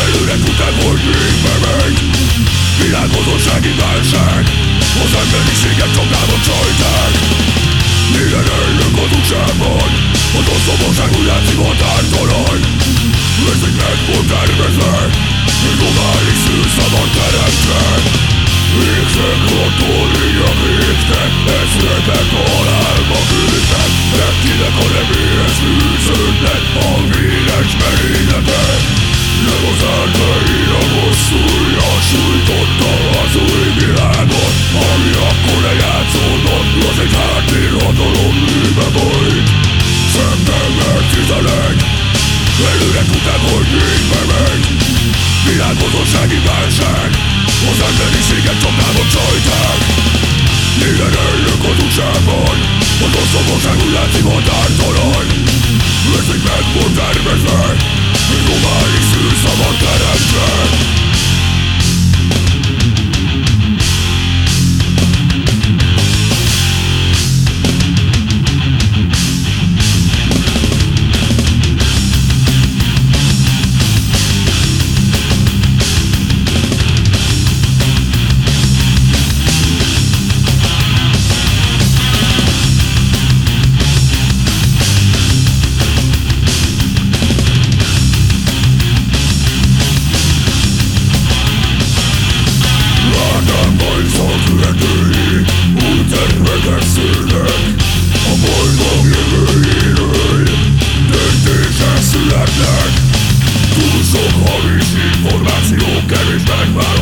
Előre tudtam hogy végbe megy Világozóság, imádság Az emberiséget csapdába csajták Minden elnök az utcában Az oszlomosság úgy látszik határtalan Ez így meg volt tervezve Globális szűrszabad teremtve Végzek attól, így a Világozósági válság. Az emberiséget csapdába csajták Minden eljök az USA-ban Az osztogoság úgy látszik határtalan egy meg volt tervezve Egy globális szűrszabad teremtve Informatie, you can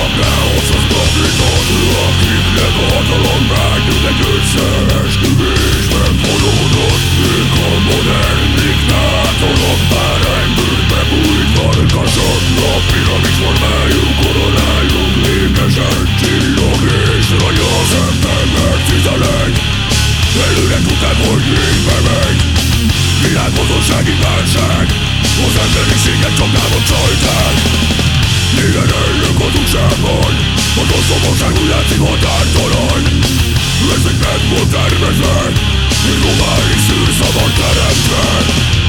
A káosz az profitod Akiknek hatalom vágyod Egy összeesküvésben fonódott Ők a modern diktátorok Báránybőrbe bújt farkasok A piramis formájú koronájuk Lépesen csillog és ragyog Szemben megtizelek Előre tudták, hogy végbe megy Világozósági válság Az emberiséget csapdába csajták Minden eljök az USA-ban Az osztogoság úgy látszik határtalan Ez egy meg volt tervezve Egy globális szűrszabad teremtve